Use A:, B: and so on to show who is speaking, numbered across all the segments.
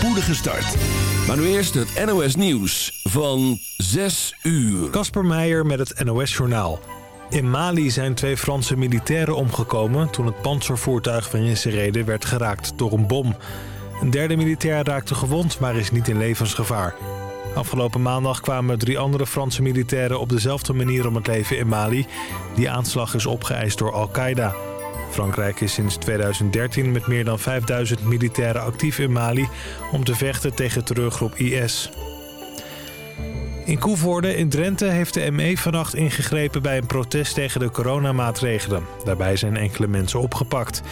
A: spoedige start. Maar nu eerst het NOS Nieuws van 6 uur.
B: Kasper Meijer met het NOS Journaal. In Mali zijn twee Franse militairen omgekomen... toen het panzervoertuig waarin ze reden werd geraakt door een bom. Een derde militair raakte gewond, maar is niet in levensgevaar. Afgelopen maandag kwamen drie andere Franse militairen... op dezelfde manier om het leven in Mali. Die aanslag is opgeëist door Al-Qaeda. Frankrijk is sinds 2013 met meer dan 5000 militairen actief in Mali... om te vechten tegen terreurgroep IS. In Koevoorde in Drenthe heeft de ME vannacht ingegrepen bij een protest tegen de coronamaatregelen. Daarbij zijn enkele mensen opgepakt.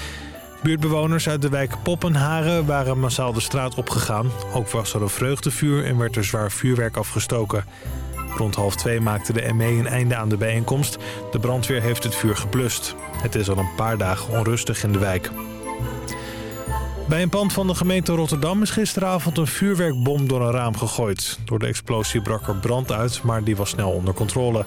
B: Buurtbewoners uit de wijk Poppenharen waren massaal de straat opgegaan. Ook was er een vreugdevuur en werd er zwaar vuurwerk afgestoken. Rond half twee maakte de ME een einde aan de bijeenkomst. De brandweer heeft het vuur geblust. Het is al een paar dagen onrustig in de wijk. Bij een pand van de gemeente Rotterdam is gisteravond een vuurwerkbom door een raam gegooid. Door de explosie brak er brand uit, maar die was snel onder controle.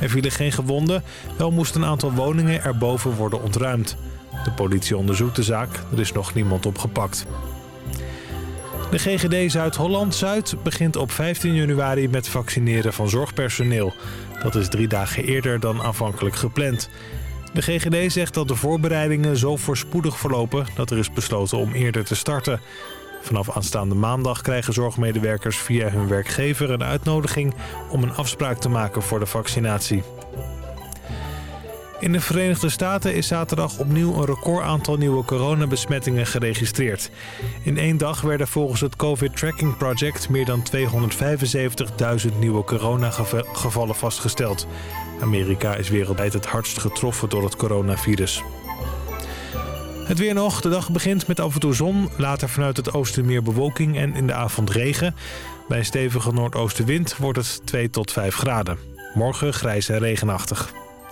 B: Er vielen geen gewonden, wel moest een aantal woningen erboven worden ontruimd. De politie onderzoekt de zaak, er is nog niemand opgepakt. De GGD Zuid-Holland-Zuid begint op 15 januari met vaccineren van zorgpersoneel. Dat is drie dagen eerder dan aanvankelijk gepland. De GGD zegt dat de voorbereidingen zo voorspoedig verlopen dat er is besloten om eerder te starten. Vanaf aanstaande maandag krijgen zorgmedewerkers via hun werkgever een uitnodiging om een afspraak te maken voor de vaccinatie. In de Verenigde Staten is zaterdag opnieuw een recordaantal nieuwe coronabesmettingen geregistreerd. In één dag werden volgens het COVID Tracking Project meer dan 275.000 nieuwe coronagevallen vastgesteld. Amerika is wereldwijd het hardst getroffen door het coronavirus. Het weer nog. De dag begint met af en toe zon. Later vanuit het oosten meer bewolking en in de avond regen. Bij een stevige noordoostenwind wordt het 2 tot 5 graden. Morgen grijs en regenachtig.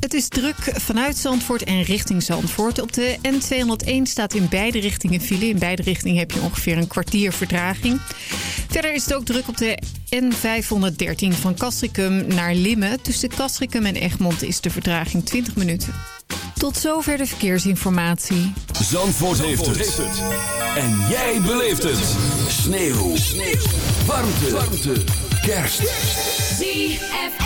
C: Het is druk vanuit Zandvoort en richting Zandvoort. Op de N201 staat in beide richtingen file. In beide richtingen heb je ongeveer een kwartier vertraging. Verder is het ook druk op de N513 van Castricum naar Limmen. Tussen Castricum en Egmond is de vertraging 20 minuten. Tot zover de verkeersinformatie.
A: Zandvoort, heeft, het. En jij beleeft het. Sneeuw. Sneeuw. Warmte. Warmte. Kerst.
D: ZFM.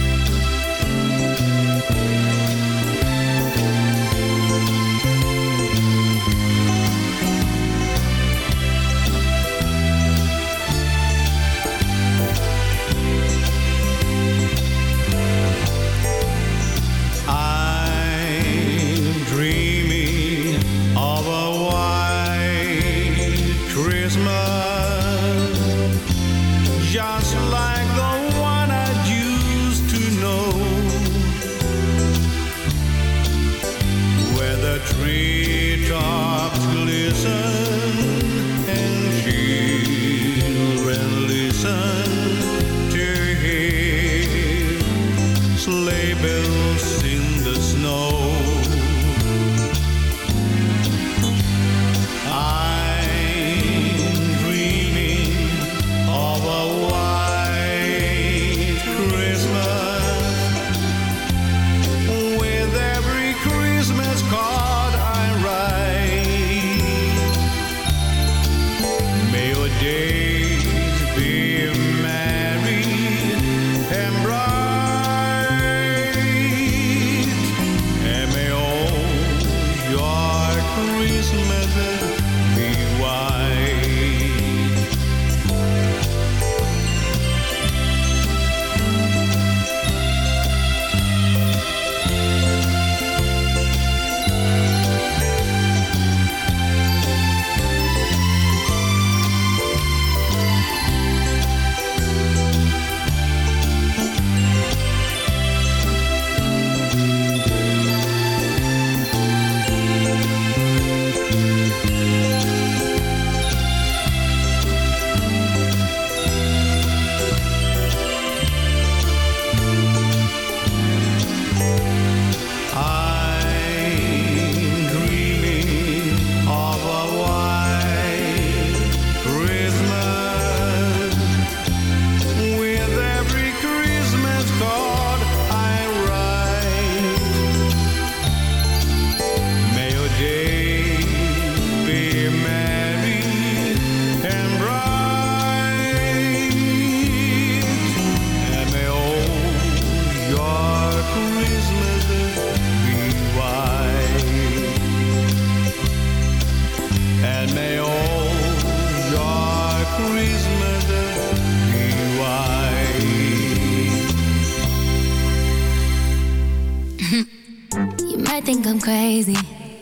E: I'm
D: crazy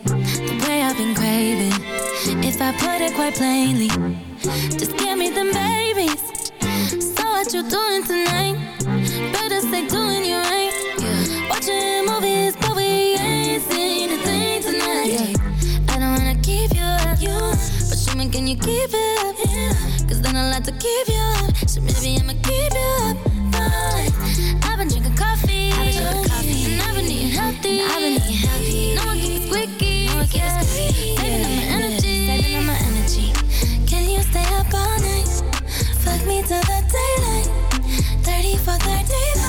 D: The way I've been craving If I put it quite plainly Just give me them babies So what you doing tonight? Better stay doing you right yeah. Watching movies but we ain't seen a thing tonight yeah. I don't wanna keep you up you, But show me can you keep it up? Yeah. Cause then I like to keep you up So maybe I'ma keep you up till the daylight. 30 for thirty-five.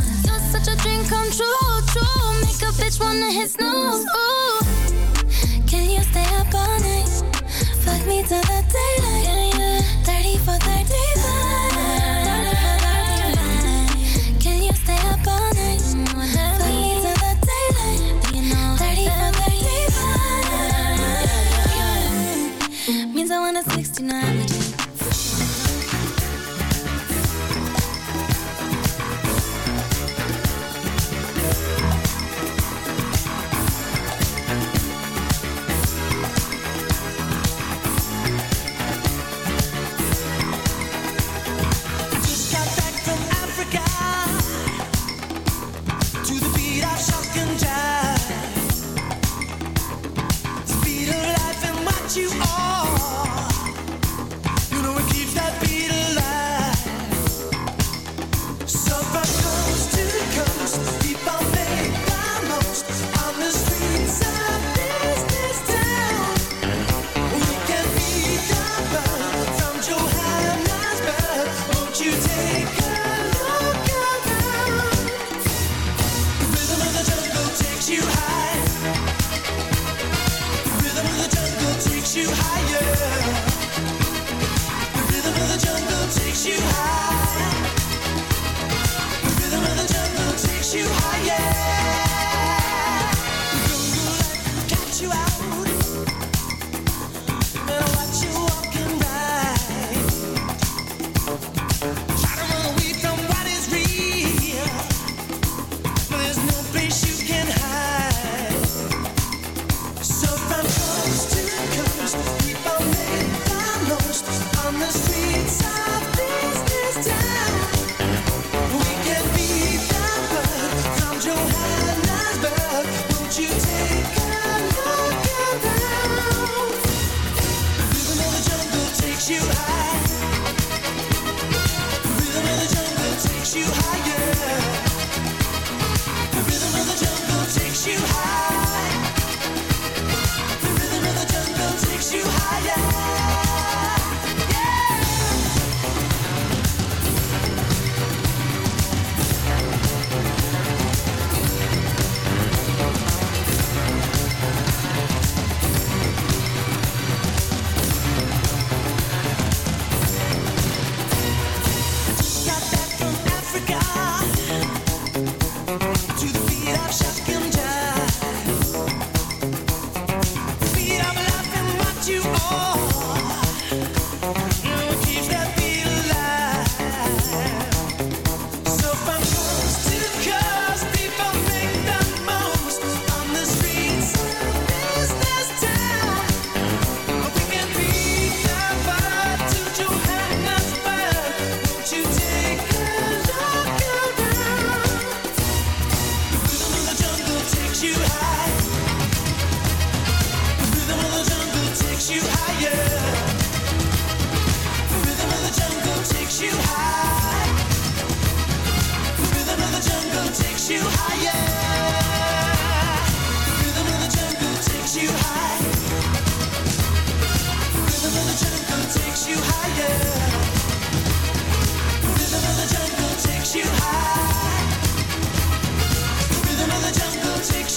D: which wanna hit knows. Can you stay up all night? Fuck me till the daylight. 30 for 30.
F: yeah.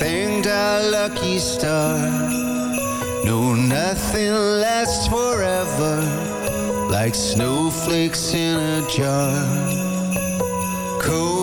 G: Thanked our lucky star. No, nothing lasts forever like snowflakes in a jar. Cold,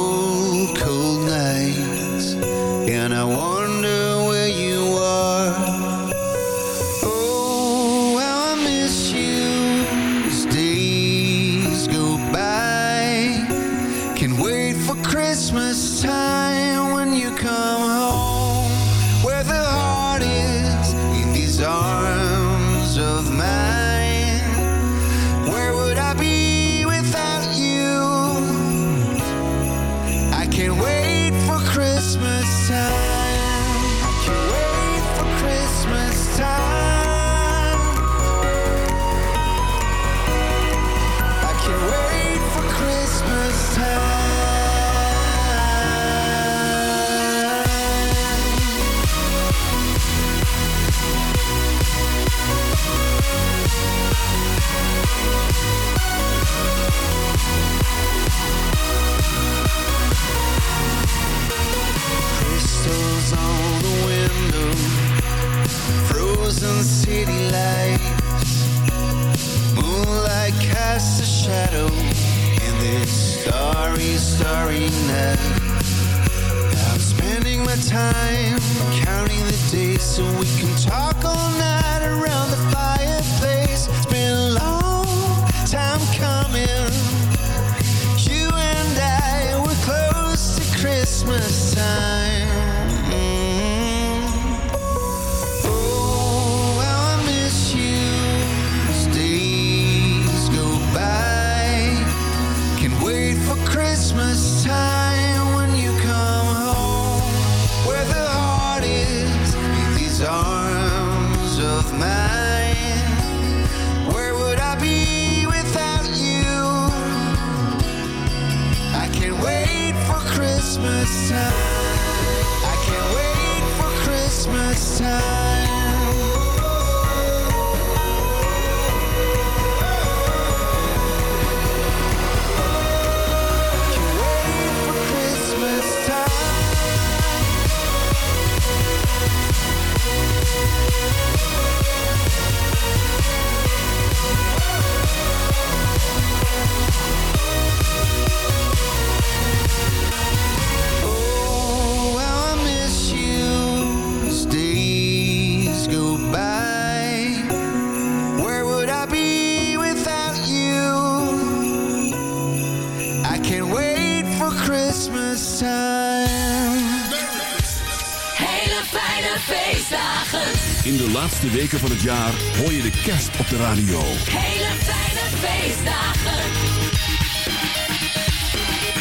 H: laatste weken van het jaar hoor je de kerst op de radio.
I: Hele fijne feestdagen.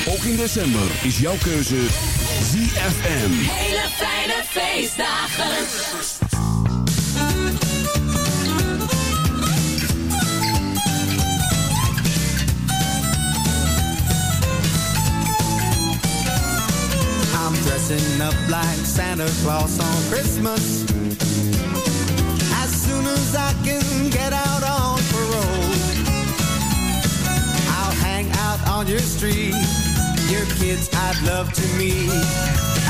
H: Ook in december is jouw keuze ZFM.
I: Hele fijne feestdagen.
G: I'm dressing up like Santa Claus on Christmas. I can get out on parole, I'll hang out on your street. Your kids I'd love to meet.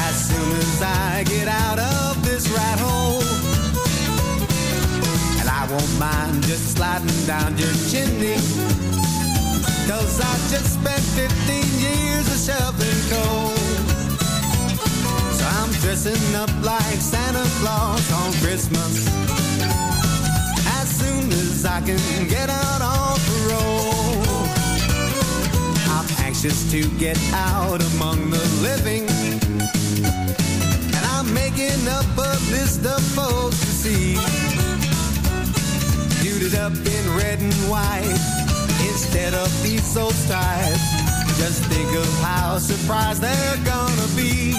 G: As soon as I get out of this rat hole. And I won't mind just sliding down your chimney. Cause I just spent 15 years of shoveling coal. So I'm dressing up like Santa Claus on Christmas. I can get out on parole. I'm anxious to get out among the living. And I'm making up a list of folks to see. Suited up in red and white instead of these old stripes. Just think of how surprised they're gonna be.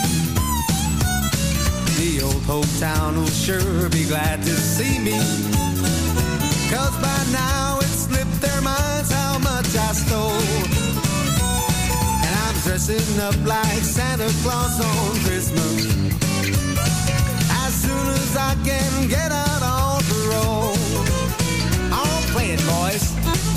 G: The old hometown will sure be glad to see me. Cause by now it slipped their minds how much I stole. And I'm
E: dressing up like Santa Claus on Christmas. As soon as I can get out on parole. I'll play it, boys.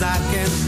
E: I
G: can't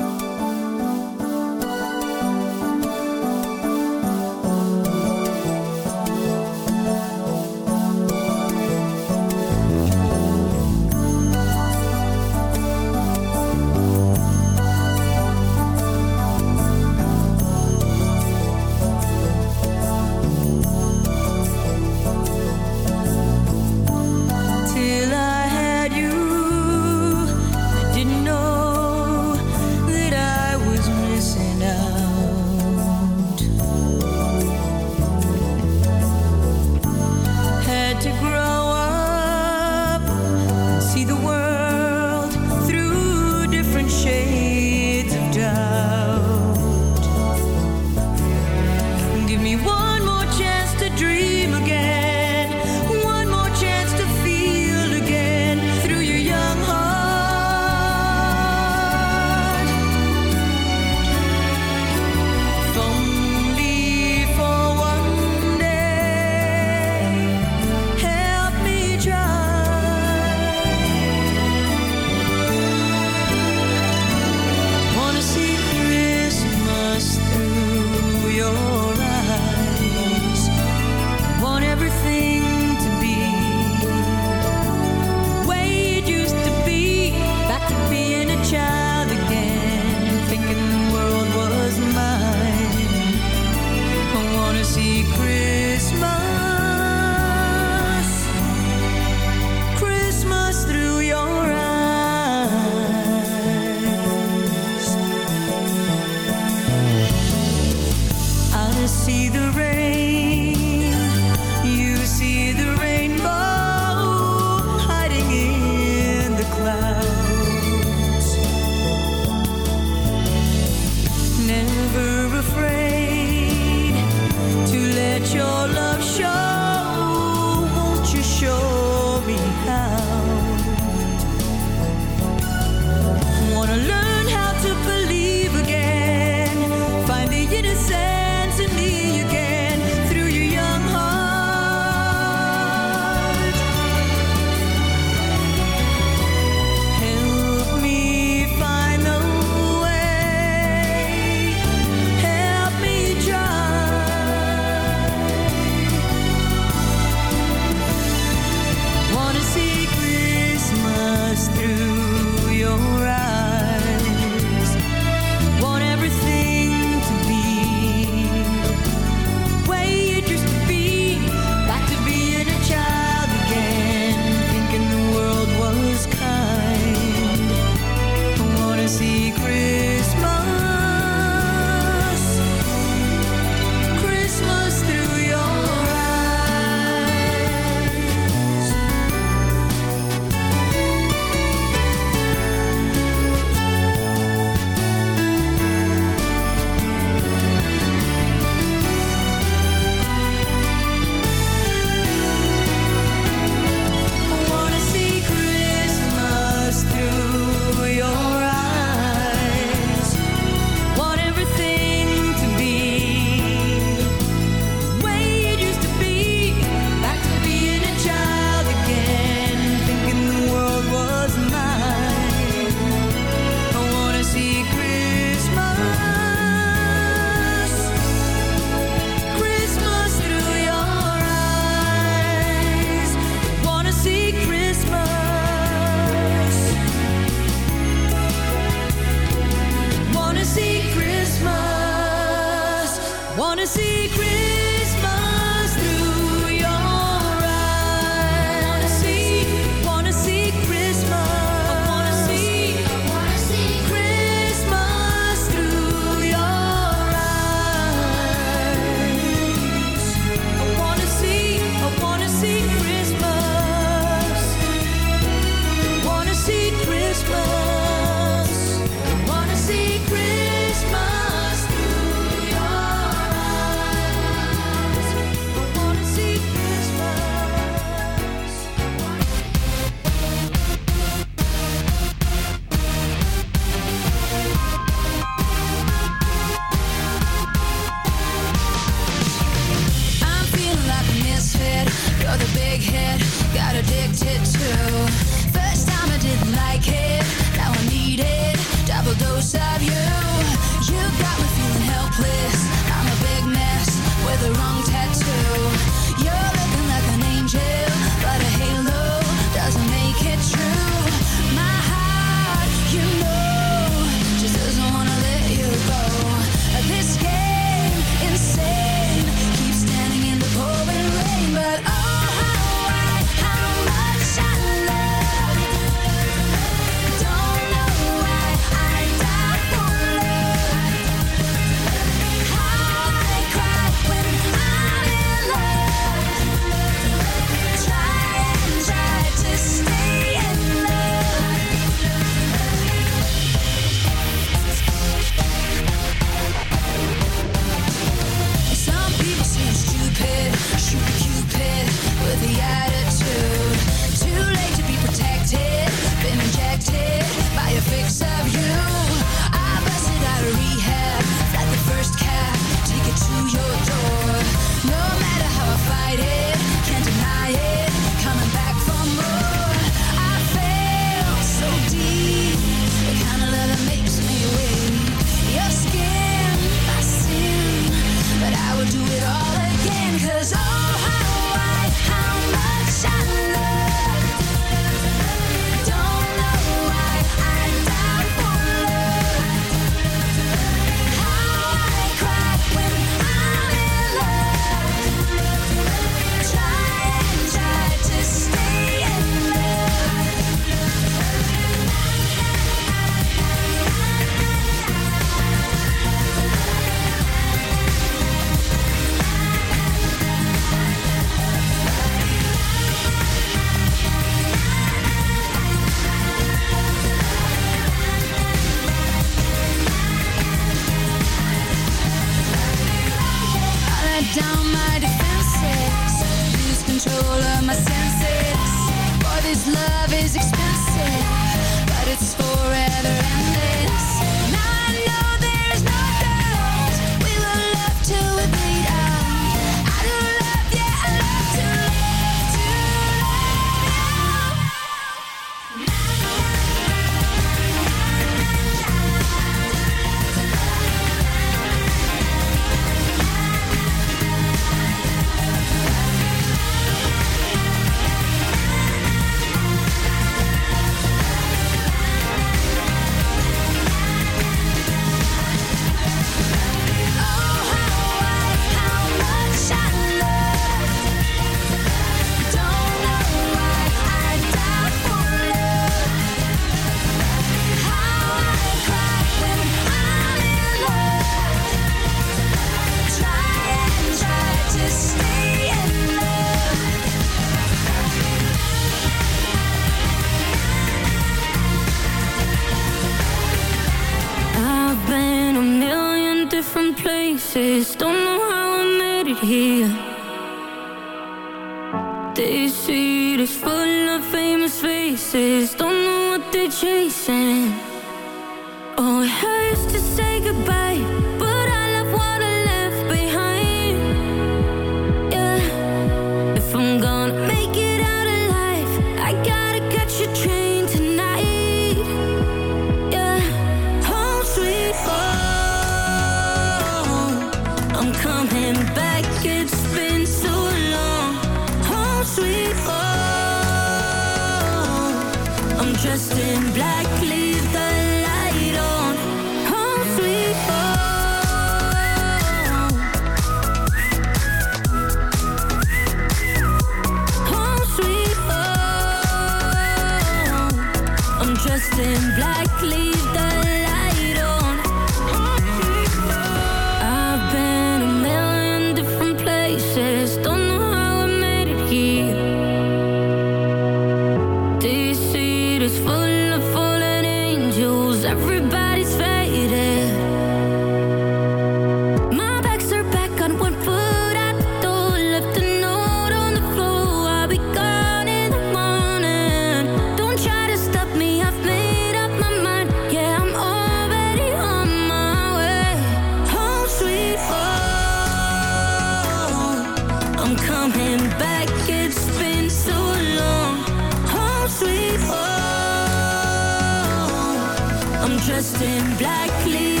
I: in black leaves.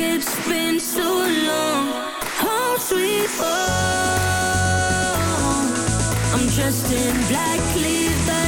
I: it's been so long. I'm dressed in black
F: leather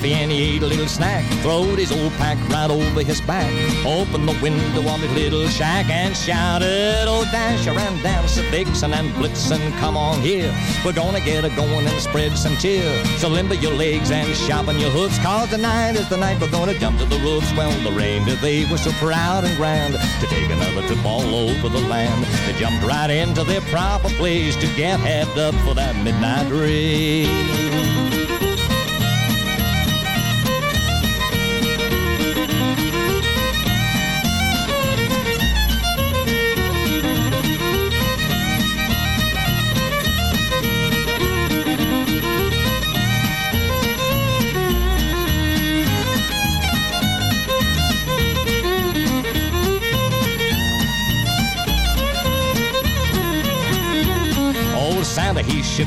F: coffee and he ate a little snack. Throwed his old pack right over his back. Opened the window of his little shack and shouted, Oh, Dasher and Dancer, Vixen and Blitzen, come on here. We're gonna get a going and spread some cheer. So limber your legs and sharpen your hooves, cause tonight is the night we're gonna jump to the roofs. Well, the reindeer, they were so proud and grand to take another trip all over the land. They jumped right into their proper place to get heaved up for that midnight race.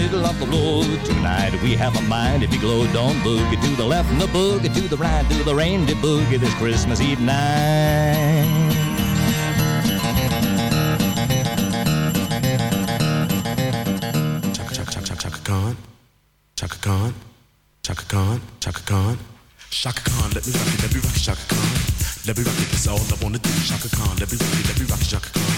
F: Middle of the road. Tonight we have a mind if you glow, don't boogie to the left and the boogie to the right, do the reindeer boogie this Christmas Eve night.
J: Chaka Chaka Chaka Khan, Chaka Khan, Chaka Khan, Chaka Khan, Chaka Khan. Let me rock it, let me rock it, Chaka Khan. Let me rock it, that's all I wanna do. Chaka Khan, let me rock it, let me rock it, Chaka Khan.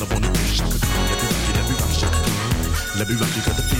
J: la bonne bouche, la la la
H: la